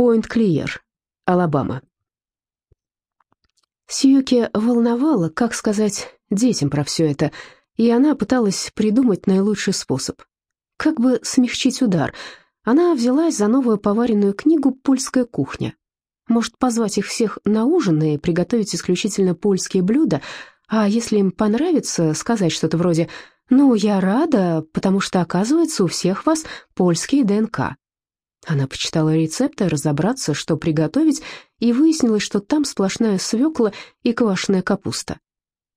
Пойнт-Клиер, Алабама. Сьюки волновало, как сказать детям про все это, и она пыталась придумать наилучший способ. Как бы смягчить удар? Она взялась за новую поваренную книгу «Польская кухня». Может, позвать их всех на ужин и приготовить исключительно польские блюда, а если им понравится, сказать что-то вроде «Ну, я рада, потому что, оказывается, у всех вас польские ДНК». Она почитала рецепты, разобраться, что приготовить, и выяснилось, что там сплошная свекла и квашеная капуста.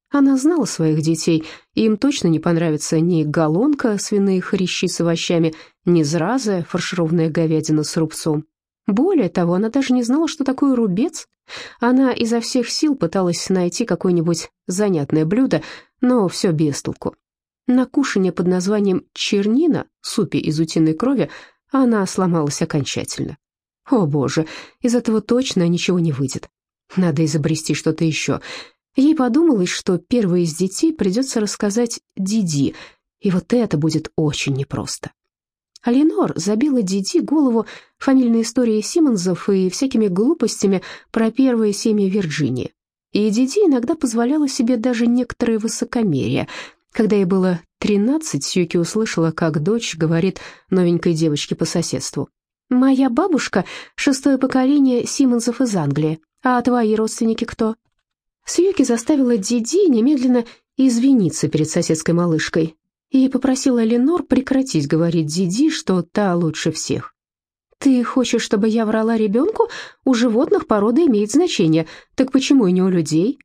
Она знала своих детей, им точно не понравится ни галонка, свиные хрящи с овощами, ни зраза, фаршированная говядина с рубцом. Более того, она даже не знала, что такое рубец. Она изо всех сил пыталась найти какое-нибудь занятное блюдо, но все без толку. На кушанье под названием «чернина», супе из утиной крови, она сломалась окончательно. О боже, из этого точно ничего не выйдет. Надо изобрести что-то еще. Ей подумалось, что первой из детей придется рассказать Диди, и вот это будет очень непросто. Аленор забила Диди голову фамильной историей Симмонсов и всякими глупостями про первые семьи Вирджинии. И Диди иногда позволяла себе даже некоторое высокомерие. Когда ей было тринадцать, Сьюки услышала, как дочь говорит новенькой девочке по соседству. «Моя бабушка — шестое поколение Симмонсов из Англии. А твои родственники кто?» Сьюки заставила Диди немедленно извиниться перед соседской малышкой и попросила Ленор прекратить говорить Диди, что та лучше всех. «Ты хочешь, чтобы я врала ребенку? У животных порода имеет значение, так почему и не у людей?»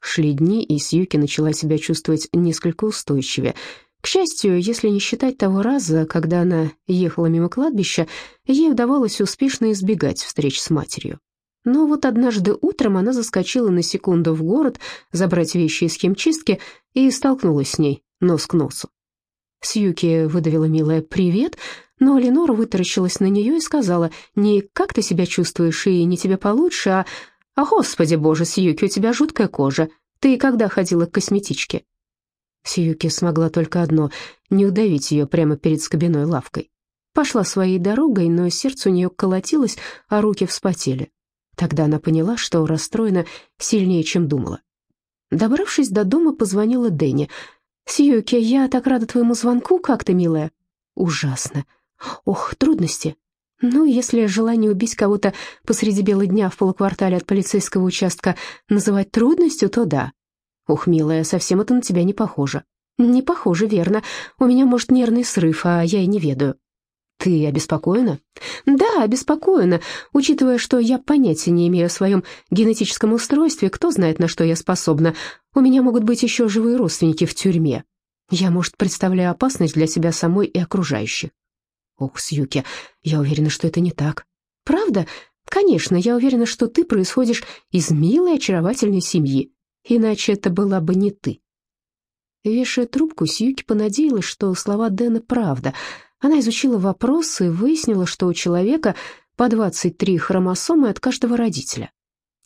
Шли дни, и Сьюки начала себя чувствовать несколько устойчивее. К счастью, если не считать того раза, когда она ехала мимо кладбища, ей удавалось успешно избегать встреч с матерью. Но вот однажды утром она заскочила на секунду в город забрать вещи из химчистки и столкнулась с ней нос к носу. Сьюки выдавила милая «привет», но Ленора вытаращилась на нее и сказала не «как ты себя чувствуешь и не тебе получше», а «А, господи боже, Сьюки, у тебя жуткая кожа. Ты когда ходила к косметичке?» Сьюки смогла только одно — не удавить ее прямо перед скобяной лавкой. Пошла своей дорогой, но сердце у нее колотилось, а руки вспотели. Тогда она поняла, что расстроена сильнее, чем думала. Добравшись до дома, позвонила Дэнни. «Сьюки, я так рада твоему звонку, как ты, милая?» «Ужасно. Ох, трудности. Ну, если желание убить кого-то посреди бела дня в полуквартале от полицейского участка называть трудностью, то да. Ух, милая, совсем это на тебя не похоже». «Не похоже, верно. У меня, может, нервный срыв, а я и не ведаю». «Ты обеспокоена?» «Да, обеспокоена, учитывая, что я понятия не имею о своем генетическом устройстве, кто знает, на что я способна. У меня могут быть еще живые родственники в тюрьме. Я, может, представляю опасность для себя самой и окружающих». «Ох, Сьюки, я уверена, что это не так». «Правда? Конечно, я уверена, что ты происходишь из милой, очаровательной семьи, иначе это была бы не ты». Вешая трубку, Сьюки понадеялась, что слова Дэна правда — она изучила вопросы и выяснила, что у человека по 23 хромосомы от каждого родителя.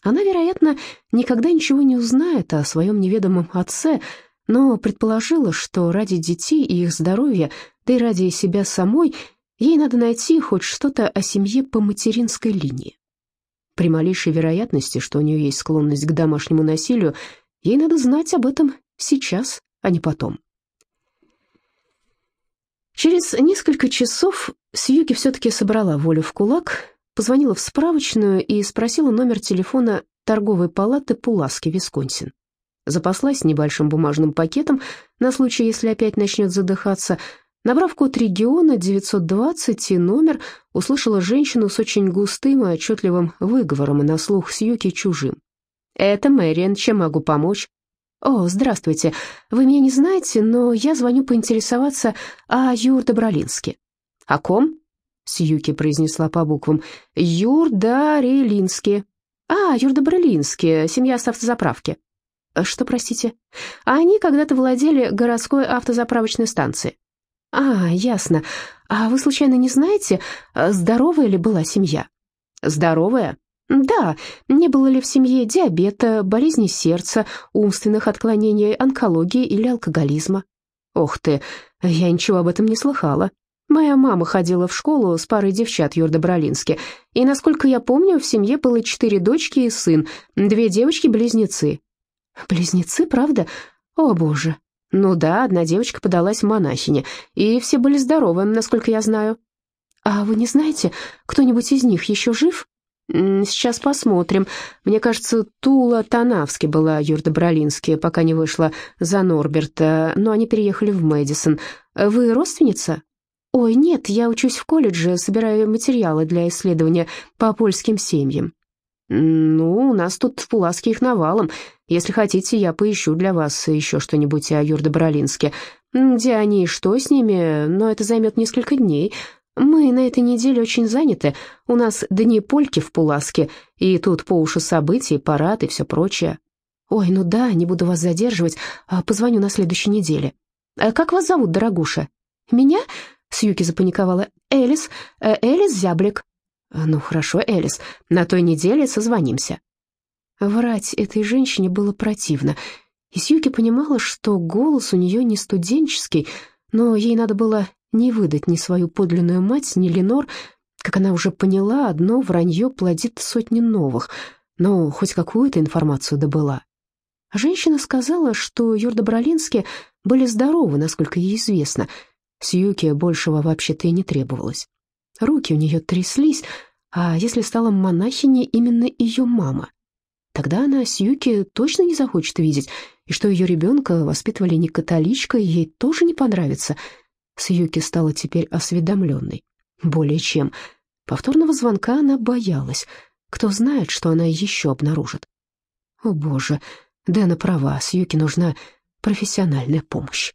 Она, вероятно, никогда ничего не узнает о своем неведомом отце, но предположила, что ради детей и их здоровья, да и ради себя самой, ей надо найти хоть что-то о семье по материнской линии. При малейшей вероятности, что у нее есть склонность к домашнему насилию, ей надо знать об этом сейчас, а не потом. Через несколько часов Сьюки все-таки собрала волю в кулак, позвонила в справочную и спросила номер телефона торговой палаты Пуласки, Висконсин. Запаслась небольшим бумажным пакетом на случай, если опять начнет задыхаться. Набрав код региона 920 и номер, услышала женщину с очень густым и отчетливым выговором и на слух Сьюки чужим. «Это Мэриан, чем могу помочь?» «О, здравствуйте. Вы меня не знаете, но я звоню поинтересоваться о Юр Добролинске». «О ком?» — Сьюки произнесла по буквам. «Юр Дарилинске». «А, Юр Добролинске, семья с автозаправки». «Что, простите?» «Они когда-то владели городской автозаправочной станцией». «А, ясно. А вы случайно не знаете, здоровая ли была семья?» «Здоровая? Да, не было ли в семье диабета, болезни сердца, умственных отклонений, онкологии или алкоголизма? Ох ты, я ничего об этом не слыхала. Моя мама ходила в школу с парой девчат Юрда-Бролински, и, насколько я помню, в семье было четыре дочки и сын, две девочки-близнецы». «Близнецы, правда? О, боже!» «Ну да, одна девочка подалась в монахине, и все были здоровы, насколько я знаю». «А вы не знаете, кто-нибудь из них еще жив?» «Сейчас посмотрим. Мне кажется, Тула Танавски была Юрда Бролински, пока не вышла за Норберта, но они переехали в Мэдисон. Вы родственница?» «Ой, нет, я учусь в колледже, собираю материалы для исследования по польским семьям». «Ну, у нас тут в Пуласке их навалом. Если хотите, я поищу для вас еще что-нибудь о Юрде Бролинске. Где они и что с ними, но это займет несколько дней. Мы на этой неделе очень заняты. У нас дни польки в Пуласке, и тут по уши событий, парад и все прочее. Ой, ну да, не буду вас задерживать, а позвоню на следующей неделе. А как вас зовут, дорогуша? Меня? Сьюки запаниковала. «Элис, э, Элис Зяблик». «Ну хорошо, Элис, на той неделе созвонимся». Врать этой женщине было противно, и Сьюки понимала, что голос у нее не студенческий, но ей надо было не выдать ни свою подлинную мать, ни Ленор. Как она уже поняла, одно вранье плодит сотни новых, но хоть какую-то информацию добыла. Женщина сказала, что Йорда Бролински были здоровы, насколько ей известно — Сьюке большего вообще-то и не требовалось. Руки у нее тряслись, а если стала монахиней именно ее мама? Тогда она Сьюке точно не захочет видеть, и что ее ребенка воспитывали не католичкой, ей тоже не понравится. Сьюки стала теперь осведомленной. Более чем. Повторного звонка она боялась. Кто знает, что она еще обнаружит. О, боже, Дэна права, Сьюки нужна профессиональная помощь.